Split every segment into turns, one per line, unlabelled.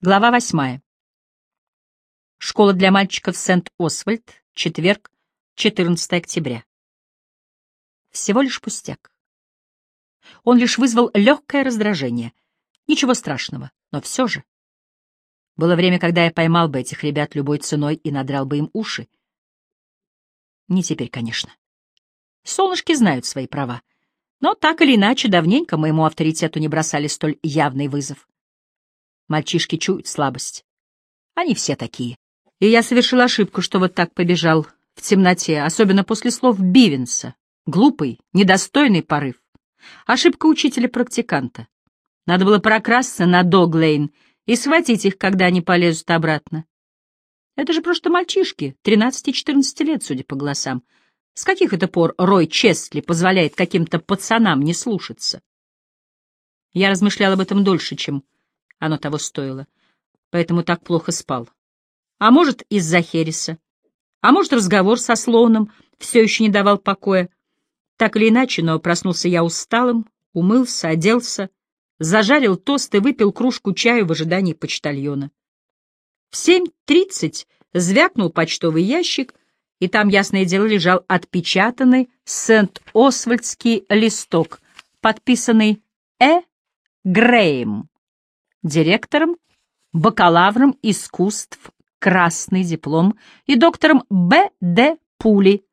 Глава восьмая. Школа для мальчиков Сент-Освальд, четверг, 14 октября. Всего лишь пустяк. Он лишь вызвал легкое раздражение. Ничего страшного, но все же. Было время, когда я поймал бы этих ребят любой ценой и надрал бы им уши. Не теперь, конечно. Солнышки знают свои права. Но так или иначе, давненько моему авторитету не бросали столь явный вызов. Мальчишки чуют слабость. Они все такие. И я совершил ошибку, что вот так побежал в темноте, особенно после слов Бивенса. Глупый, недостойный порыв. Ошибка учителя-практиканта. Надо было прокрасться на Доглейн и схватить их, когда они полезут обратно. Это же просто мальчишки, 13-14 лет, судя по голосам. С каких это пор Рой Честли позволяет каким-то пацанам не слушаться? Я размышлял об этом дольше, чем оно того стоило. Поэтому так плохо спал. А может, из-за Хереса. А может, разговор со Слоуном все еще не давал покоя. Так или иначе, но проснулся я усталым, умылся, оделся, зажарил тост и выпил кружку чаю в ожидании почтальона. В семь тридцать звякнул почтовый ящик, и там, ясное дело, лежал отпечатанный Сент-Освальдский листок, подписанный «Э. Грейм» директором, бакалавром искусств «Красный диплом» и доктором Б. Д. Пули,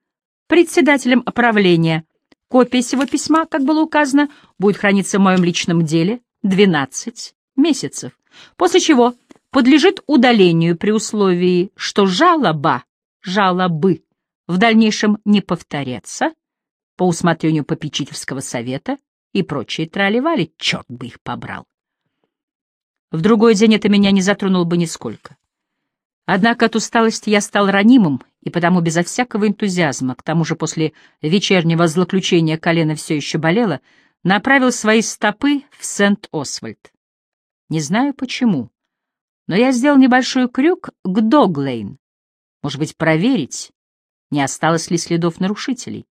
председателем правления. Копия сего письма, как было указано, будет храниться в моем личном деле 12 месяцев, после чего подлежит удалению при условии, что жалоба, жалобы в дальнейшем не повторятся по усмотрению попечительского совета и прочие трали черт бы их побрал. В другой день это меня не затронуло бы нисколько. Однако от усталости я стал ранимым, и потому безо всякого энтузиазма, к тому же после вечернего злоключения колено все еще болело, направил свои стопы в Сент-Освальд. Не знаю почему, но я сделал небольшой крюк к Доглейн. Может быть, проверить, не осталось ли следов нарушителей.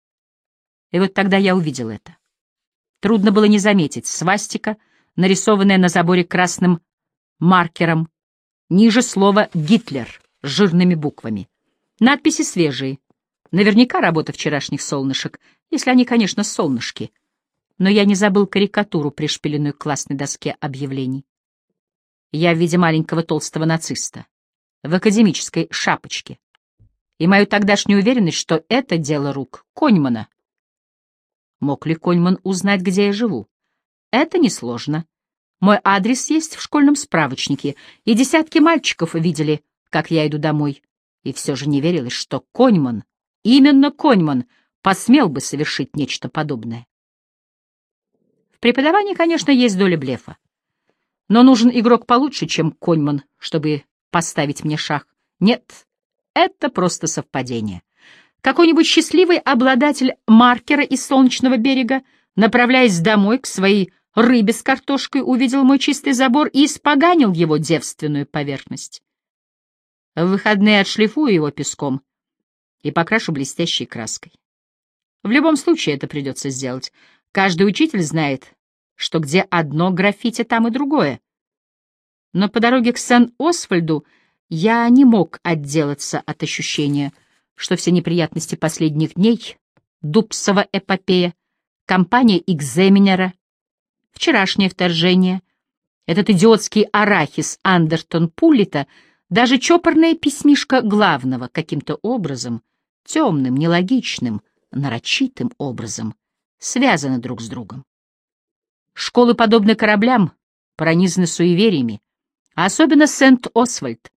И вот тогда я увидел это. Трудно было не заметить свастика, нарисованная на заборе красным маркером, ниже слова «Гитлер» жирными буквами. Надписи свежие. Наверняка работа вчерашних солнышек, если они, конечно, солнышки. Но я не забыл карикатуру, пришпиленную к классной доске объявлений. Я в виде маленького толстого нациста, в академической шапочке. И мою тогдашнюю уверенность, что это дело рук Коньмана. Мог ли Коньман узнать, где я живу? Это несложно. Мой адрес есть в школьном справочнике, и десятки мальчиков видели, как я иду домой. И все же не верилось, что Коньман, именно Коньман, посмел бы совершить нечто подобное. В преподавании, конечно, есть доля блефа. Но нужен игрок получше, чем Коньман, чтобы поставить мне шах. Нет, это просто совпадение. Какой-нибудь счастливый обладатель маркера из Солнечного берега, направляясь домой к своей рыбе с картошкой увидел мой чистый забор и испоганил его девственную поверхность. В выходные отшлифую его песком и покрашу блестящей краской. В любом случае это придется сделать. Каждый учитель знает, что где одно граффити, там и другое. Но по дороге к Сен-Освальду я не мог отделаться от ощущения, что все неприятности последних дней, Дубсова эпопея, компания экзаменера, вчерашнее вторжение, этот идиотский арахис Андертон Пуллита, даже чопорное письмишко главного каким-то образом, темным, нелогичным, нарочитым образом, связаны друг с другом. Школы подобны кораблям, пронизаны суевериями, а особенно Сент-Освальд.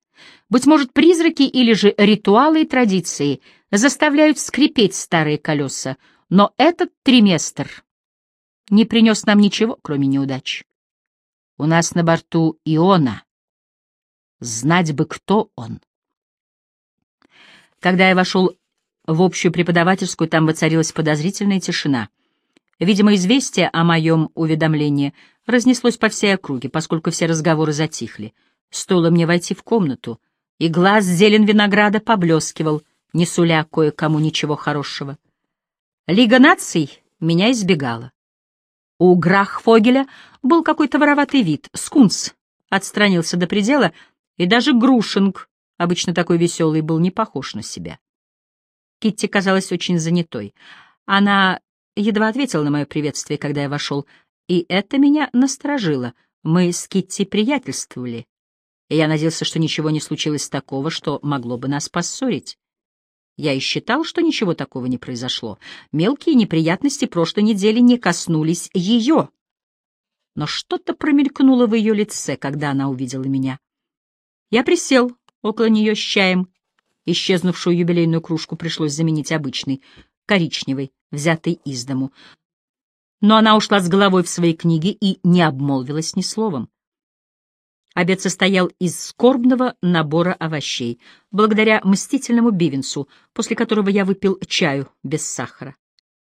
Быть может, призраки или же ритуалы и традиции заставляют скрипеть старые колеса, но этот триместр не принес нам ничего, кроме неудач. У нас на борту Иона. Знать бы, кто он. Когда я вошел в общую преподавательскую, там воцарилась подозрительная тишина. Видимо, известие о моем уведомлении разнеслось по всей округе, поскольку все разговоры затихли. Стоило мне войти в комнату, и глаз зелен винограда поблескивал, не суля кое-кому ничего хорошего. Лига наций меня избегала. У Грахфогеля был какой-то вороватый вид, скунс, отстранился до предела, и даже Грушинг, обычно такой веселый, был не похож на себя. Китти казалась очень занятой. Она едва ответила на мое приветствие, когда я вошел, и это меня насторожило. Мы с Китти приятельствовали, и я надеялся, что ничего не случилось такого, что могло бы нас поссорить. Я и считал, что ничего такого не произошло. Мелкие неприятности прошлой недели не коснулись ее. Но что-то промелькнуло в ее лице, когда она увидела меня. Я присел около нее с чаем. Исчезнувшую юбилейную кружку пришлось заменить обычной, коричневой, взятой из дому. Но она ушла с головой в свои книги и не обмолвилась ни словом. Обед состоял из скорбного набора овощей, благодаря мстительному Бивенсу, после которого я выпил чаю без сахара.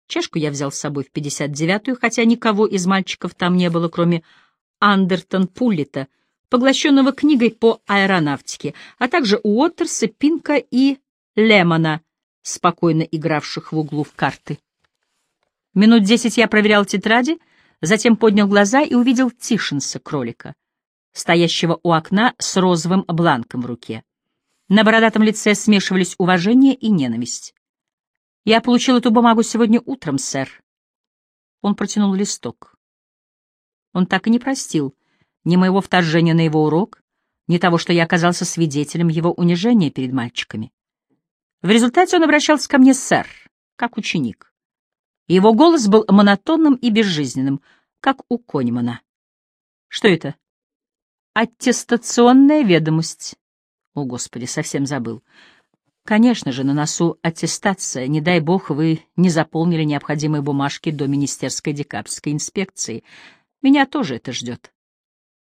Чашку я взял с собой в 59-ю, хотя никого из мальчиков там не было, кроме Андертон Пуллита, поглощенного книгой по аэронавтике, а также Уотерса, Пинка и Лемона, спокойно игравших в углу в карты. Минут десять я проверял тетради, затем поднял глаза и увидел Тишинса, кролика, стоящего у окна с розовым бланком в руке. На бородатом лице смешивались уважение и ненависть. «Я получил эту бумагу сегодня утром, сэр». Он протянул листок. Он так и не простил ни моего вторжения на его урок, ни того, что я оказался свидетелем его унижения перед мальчиками. В результате он обращался ко мне, сэр, как ученик. Его голос был монотонным и безжизненным, как у Конемана. Что это? Аттестационная ведомость. О, Господи, совсем забыл. Конечно же, на носу аттестация. Не дай бог, вы не заполнили необходимые бумажки до Министерской декабрьской инспекции. Меня тоже это ждет.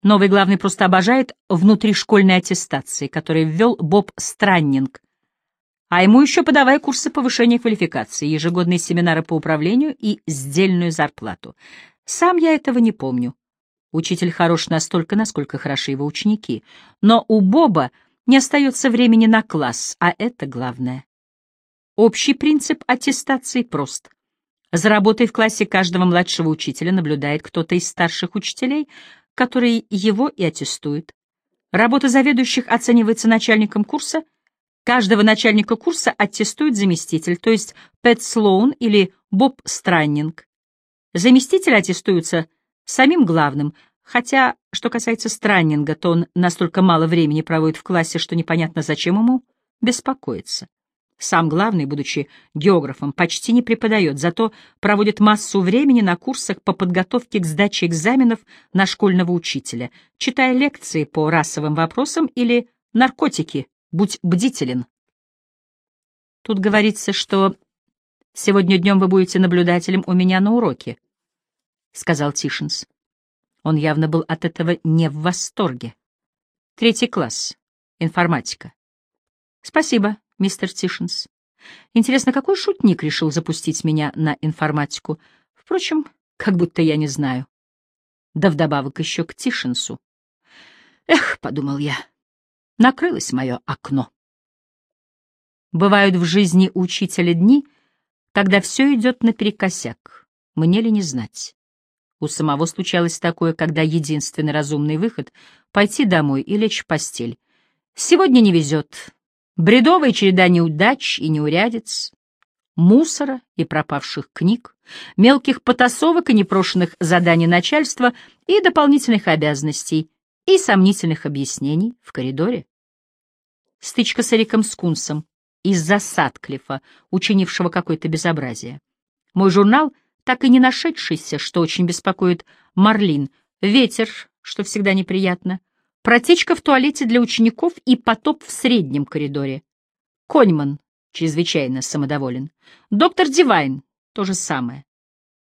Новый главный просто обожает внутришкольные аттестации, которые ввел Боб Страннинг. А ему еще подавай курсы повышения квалификации, ежегодные семинары по управлению и сдельную зарплату. Сам я этого не помню. Учитель хорош настолько, насколько хороши его ученики. Но у Боба не остается времени на класс, а это главное. Общий принцип аттестации прост. За работой в классе каждого младшего учителя наблюдает кто-то из старших учителей, который его и аттестует. Работа заведующих оценивается начальником курса, каждого начальника курса аттестует заместитель, то есть Пэт Слоун или Боб Страннинг. Заместители аттестуются самим главным, Хотя, что касается Страннинга, то он настолько мало времени проводит в классе, что непонятно, зачем ему беспокоиться. Сам главный, будучи географом, почти не преподает, зато проводит массу времени на курсах по подготовке к сдаче экзаменов на школьного учителя, читая лекции по расовым вопросам или «Наркотики, будь бдителен». Тут говорится, что сегодня днем вы будете наблюдателем у меня на уроке, — сказал Тишинс. Он явно был от этого не в восторге. Третий класс. Информатика. Спасибо, мистер Тишинс. Интересно, какой шутник решил запустить меня на информатику? Впрочем, как будто я не знаю. Да вдобавок еще к Тишинсу. Эх, — подумал я, — накрылось мое окно. Бывают в жизни учителя дни, когда все идет наперекосяк. Мне ли не знать? У самого случалось такое, когда единственный разумный выход — пойти домой и лечь в постель. Сегодня не везет. Бредовая череда неудач и неурядиц, мусора и пропавших книг, мелких потасовок и непрошенных заданий начальства и дополнительных обязанностей, и сомнительных объяснений в коридоре. Стычка с Эриком Скунсом из-за Садклифа, учинившего какое-то безобразие. Мой журнал — так и не нашедшийся, что очень беспокоит Марлин, ветер, что всегда неприятно, протечка в туалете для учеников и потоп в среднем коридоре. Коньман чрезвычайно самодоволен. Доктор Дивайн — то же самое.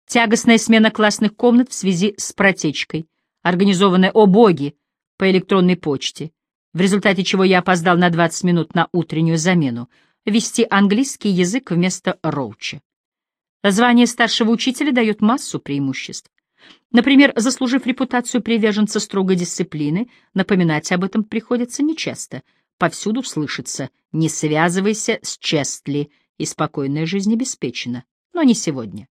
Тягостная смена классных комнат в связи с протечкой, организованная, о боги, по электронной почте, в результате чего я опоздал на 20 минут на утреннюю замену, вести английский язык вместо роуча. Звание старшего учителя дает массу преимуществ. Например, заслужив репутацию приверженца строгой дисциплины, напоминать об этом приходится нечасто. Повсюду слышится «не связывайся с Честли», и спокойная жизнь обеспечена. Но не сегодня.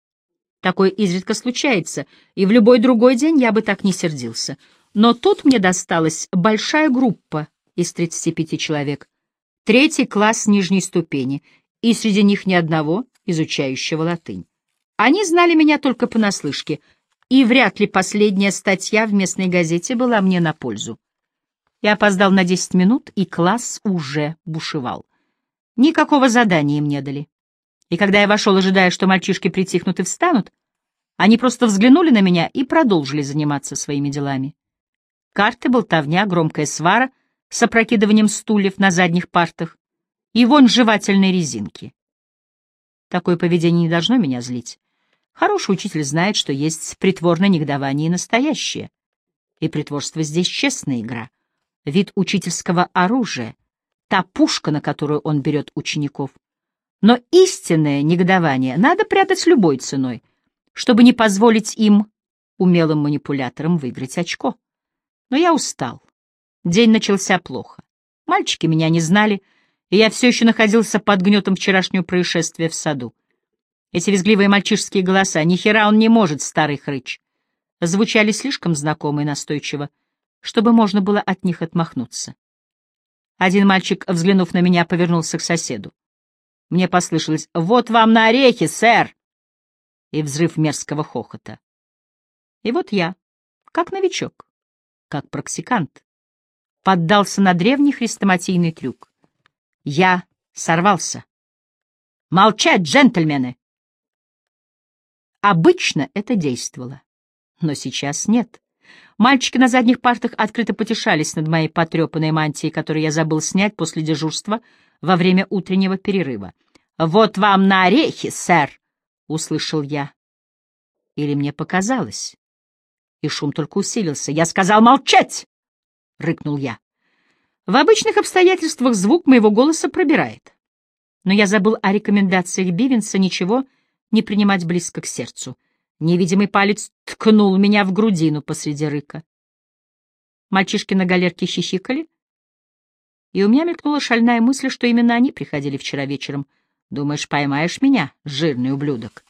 Такое изредка случается, и в любой другой день я бы так не сердился. Но тут мне досталась большая группа из 35 человек, третий класс нижней ступени, и среди них ни одного, изучающего латынь. Они знали меня только понаслышке, и вряд ли последняя статья в местной газете была мне на пользу. Я опоздал на 10 минут, и класс уже бушевал. Никакого задания им не дали. И когда я вошел, ожидая, что мальчишки притихнут и встанут, они просто взглянули на меня и продолжили заниматься своими делами. Карты, болтовня, громкая свара с опрокидыванием стульев на задних партах и вонь жевательной резинки. Такое поведение не должно меня злить. Хороший учитель знает, что есть притворное негодование и настоящее. И притворство здесь честная игра, вид учительского оружия, та пушка, на которую он берет учеников. Но истинное негодование надо прятать любой ценой, чтобы не позволить им, умелым манипуляторам, выиграть очко. Но я устал. День начался плохо. Мальчики меня не знали, и я все еще находился под гнетом вчерашнего происшествия в саду. Эти визгливые мальчишеские голоса, ни хера он не может, старый хрыч, звучали слишком знакомо и настойчиво, чтобы можно было от них отмахнуться. Один мальчик, взглянув на меня, повернулся к соседу. Мне послышалось «Вот вам на орехи, сэр!» и взрыв мерзкого хохота. И вот я, как новичок, как практикант, поддался на древний хрестоматийный трюк. Я сорвался. «Молчать, джентльмены!» Обычно это действовало, но сейчас нет. Мальчики на задних партах открыто потешались над моей потрепанной мантией, которую я забыл снять после дежурства во время утреннего перерыва. «Вот вам на орехи, сэр!» — услышал я. Или мне показалось? И шум только усилился. «Я сказал молчать!» — рыкнул я. В обычных обстоятельствах звук моего голоса пробирает. Но я забыл о рекомендациях Бивенса ничего не принимать близко к сердцу. Невидимый палец ткнул меня в грудину посреди рыка. Мальчишки на галерке хихикали, и у меня мелькнула шальная мысль, что именно они приходили вчера вечером. Думаешь, поймаешь меня, жирный ублюдок?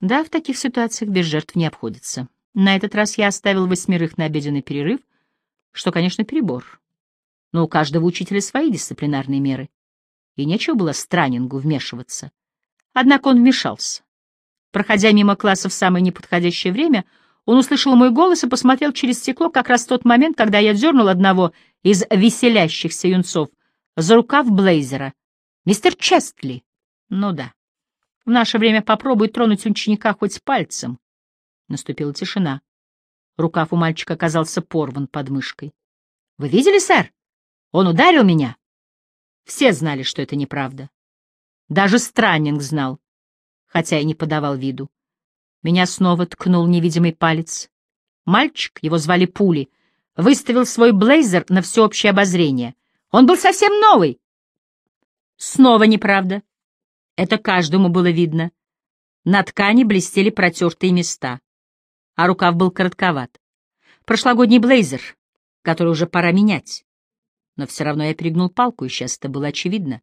Да, в таких ситуациях без жертв не обходится. На этот раз я оставил восьмерых на обеденный перерыв, что, конечно, перебор. Но у каждого учителя свои дисциплинарные меры, и нечего было Странингу вмешиваться. Однако он вмешался. Проходя мимо класса в самое неподходящее время, он услышал мой голос и посмотрел через стекло как раз в тот момент, когда я дернул одного из веселящихся юнцов за рукав блейзера. «Мистер Честли!» «Ну да. В наше время попробуй тронуть ученика хоть пальцем». Наступила тишина. Рукав у мальчика оказался порван под мышкой. «Вы видели, сэр? Он ударил меня!» Все знали, что это неправда. Даже Страннинг знал хотя и не подавал виду. Меня снова ткнул невидимый палец. Мальчик, его звали Пули, выставил свой блейзер на всеобщее обозрение. Он был совсем новый. Снова неправда. Это каждому было видно. На ткани блестели протертые места, а рукав был коротковат. Прошлогодний блейзер, который уже пора менять. Но все равно я перегнул палку, и сейчас это было очевидно.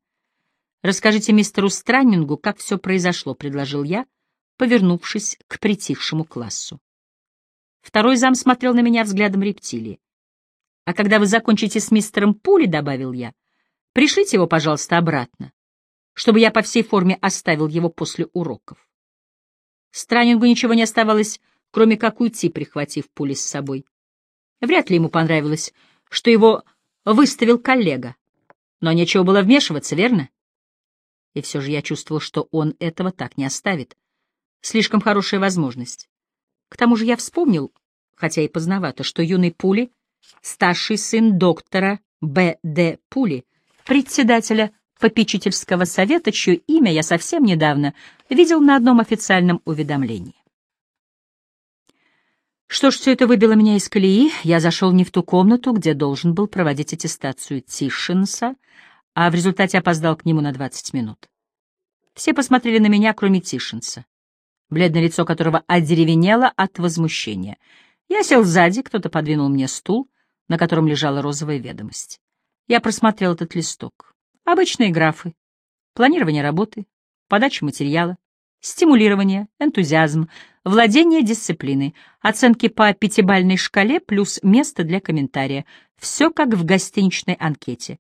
«Расскажите мистеру Страннингу, как все произошло», — предложил я, повернувшись к притихшему классу. Второй зам смотрел на меня взглядом рептилии. «А когда вы закончите с мистером Пули», — добавил я, — «пришлите его, пожалуйста, обратно, чтобы я по всей форме оставил его после уроков». Страннингу ничего не оставалось, кроме как уйти, прихватив Пули с собой. Вряд ли ему понравилось, что его выставил коллега. Но нечего было вмешиваться, верно? И все же я чувствовал, что он этого так не оставит. Слишком хорошая возможность. К тому же я вспомнил, хотя и поздновато, что юный Пули — старший сын доктора Б. Д. Пули, председателя попечительского совета, чье имя я совсем недавно видел на одном официальном уведомлении. Что ж, все это выбило меня из колеи. Я зашел не в ту комнату, где должен был проводить аттестацию Тишинса, а в результате опоздал к нему на 20 минут. Все посмотрели на меня, кроме Тишинса, бледное лицо которого одеревенело от возмущения. Я сел сзади, кто-то подвинул мне стул, на котором лежала розовая ведомость. Я просмотрел этот листок. Обычные графы. Планирование работы, подача материала, стимулирование, энтузиазм, владение дисциплиной, оценки по пятибальной шкале плюс место для комментария. Все как в гостиничной анкете.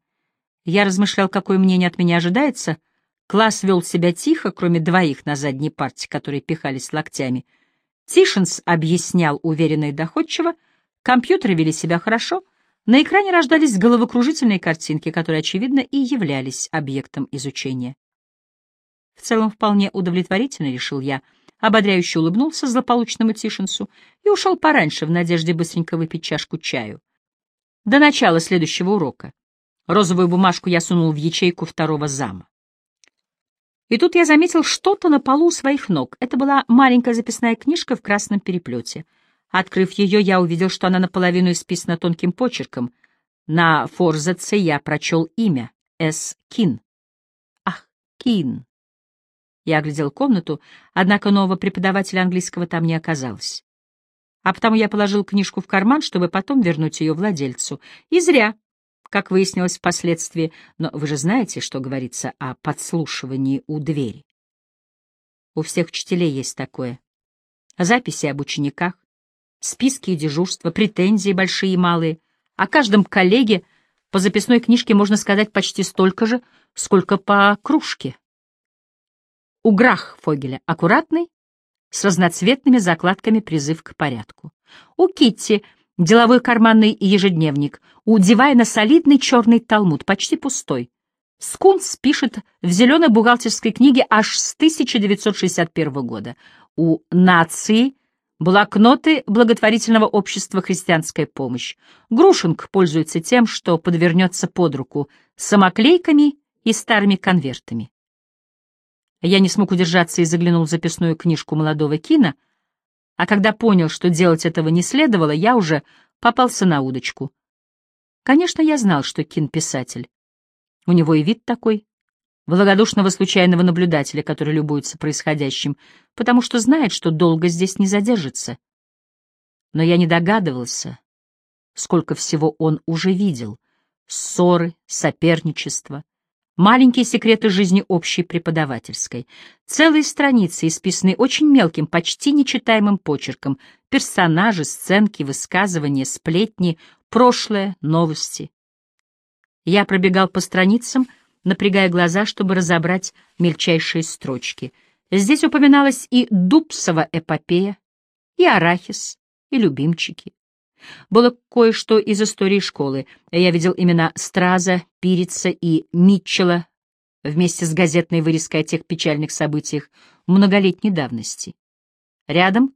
Я размышлял, какое мнение от меня ожидается. Класс вел себя тихо, кроме двоих на задней парте, которые пихались локтями. Тишинс объяснял уверенно и доходчиво, компьютеры вели себя хорошо, на экране рождались головокружительные картинки, которые, очевидно, и являлись объектом изучения. В целом вполне удовлетворительно, решил я, ободряюще улыбнулся злополучному Тишинсу и ушел пораньше в надежде быстренько выпить чашку чаю. До начала следующего урока. Розовую бумажку я сунул в ячейку второго зама. И тут я заметил что-то на полу у своих ног. Это была маленькая записная книжка в красном переплете. Открыв ее, я увидел, что она наполовину исписана тонким почерком. На форзаце я прочел имя — С. Кин. Ах, Кин. Я оглядел комнату, однако нового преподавателя английского там не оказалось. А потому я положил книжку в карман, чтобы потом вернуть ее владельцу. И зря, как выяснилось впоследствии, но вы же знаете, что говорится о подслушивании у двери. У всех учителей есть такое. Записи об учениках, списки и дежурства, претензии большие и малые. О каждом коллеге по записной книжке можно сказать почти столько же, сколько по кружке. У Грахфогеля аккуратный, с разноцветными закладками призыв к порядку. У Китти деловой карманный ежедневник, у Дивайна солидный черный талмуд, почти пустой. Скунс пишет в зеленой бухгалтерской книге аж с 1961 года. У нации блокноты благотворительного общества «Христианская помощь». Грушинг пользуется тем, что подвернется под руку самоклейками и старыми конвертами. Я не смог удержаться и заглянул в записную книжку молодого Кина, а когда понял, что делать этого не следовало, я уже попался на удочку. Конечно, я знал, что Кин — писатель. У него и вид такой, благодушного случайного наблюдателя, который любуется происходящим, потому что знает, что долго здесь не задержится. Но я не догадывался, сколько всего он уже видел — ссоры, соперничество, Маленькие секреты жизни общей преподавательской. Целые страницы, исписанные очень мелким, почти нечитаемым почерком. Персонажи, сценки, высказывания, сплетни, прошлое, новости. Я пробегал по страницам, напрягая глаза, чтобы разобрать мельчайшие строчки. Здесь упоминалась и Дубсова эпопея, и Арахис, и любимчики. Было кое-что из истории школы. Я видел имена Страза, Пирица и Митчелла вместе с газетной вырезкой о тех печальных событиях многолетней давности. Рядом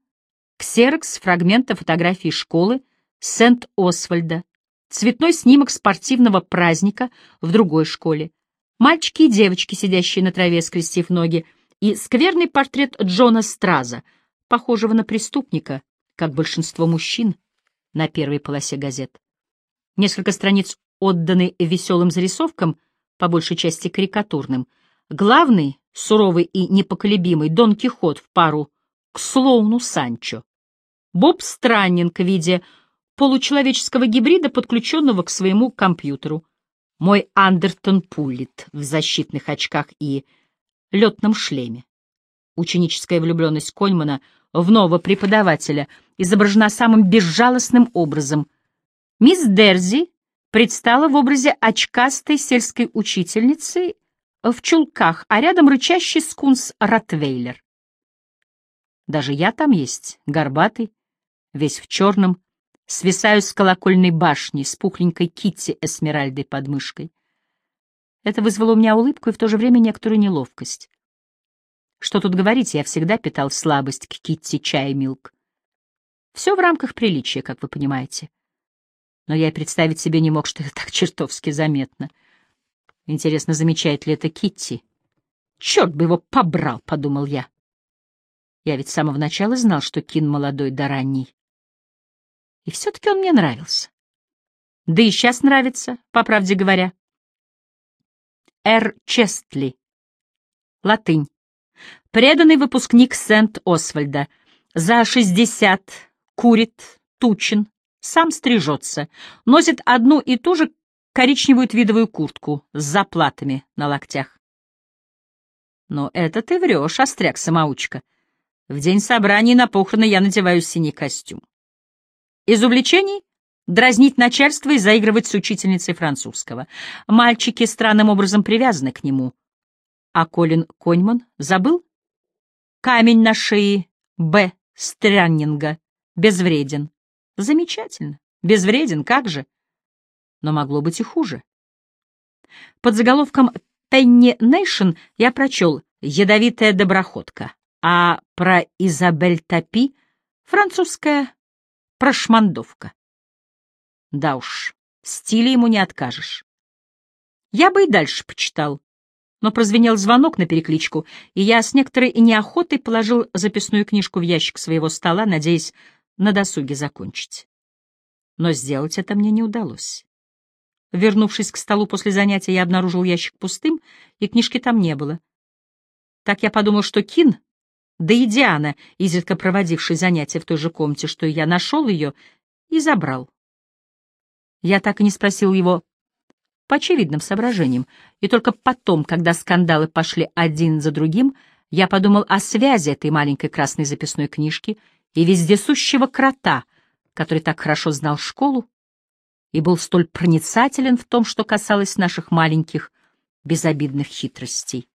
ксерокс фрагмента фотографии школы Сент-Освальда, цветной снимок спортивного праздника в другой школе, мальчики и девочки, сидящие на траве, скрестив ноги, и скверный портрет Джона Страза, похожего на преступника, как большинство мужчин на первой полосе газет. Несколько страниц отданы веселым зарисовкам, по большей части карикатурным. Главный, суровый и непоколебимый Дон Кихот в пару к слоуну Санчо. Боб Страннинг в виде получеловеческого гибрида, подключенного к своему компьютеру. Мой Андертон Пуллит в защитных очках и летном шлеме. Ученическая влюбленность Кольмана в нового преподавателя изображена самым безжалостным образом. Мисс Дерзи предстала в образе очкастой сельской учительницы в чулках, а рядом рычащий скунс Ротвейлер. Даже я там есть, горбатый, весь в черном, свисаю с колокольной башни с пухленькой Китти Эсмеральдой под мышкой. Это вызвало у меня улыбку и в то же время некоторую неловкость. Что тут говорить, я всегда питал слабость к Китти Чай Милк. Все в рамках приличия, как вы понимаете. Но я и представить себе не мог, что это так чертовски заметно. Интересно, замечает ли это Китти? Черт бы его побрал, — подумал я. Я ведь с самого начала знал, что Кин молодой да ранний. И все-таки он мне нравился. Да и сейчас нравится, по правде говоря. Р. Честли. Латынь. Преданный выпускник Сент-Освальда. За шестьдесят, курит, тучен, сам стрижется, носит одну и ту же коричневую твидовую куртку с заплатами на локтях. Но это ты врешь, остряк-самоучка. В день собрания на похороны я надеваю синий костюм. Из увлечений — дразнить начальство и заигрывать с учительницей французского. Мальчики странным образом привязаны к нему. А Колин Коньман забыл? Камень на шее Б. Стряннинга. Безвреден. Замечательно. Безвреден, как же? Но могло быть и хуже. Под заголовком «Пенни Нейшн» я прочел «Ядовитая доброходка», а про Изабель Топи — французская прошмандовка. Да уж, в стиле ему не откажешь. Я бы и дальше почитал, но прозвенел звонок на перекличку, и я с некоторой неохотой положил записную книжку в ящик своего стола, надеясь на досуге закончить. Но сделать это мне не удалось. Вернувшись к столу после занятия, я обнаружил ящик пустым, и книжки там не было. Так я подумал, что Кин, да и Диана, изредка проводивший занятия в той же комнате, что и я, нашел ее и забрал. Я так и не спросил его по очевидным соображениям, и только потом, когда скандалы пошли один за другим, я подумал о связи этой маленькой красной записной книжки и вездесущего крота, который так хорошо знал школу и был столь проницателен в том, что касалось наших маленьких безобидных хитростей.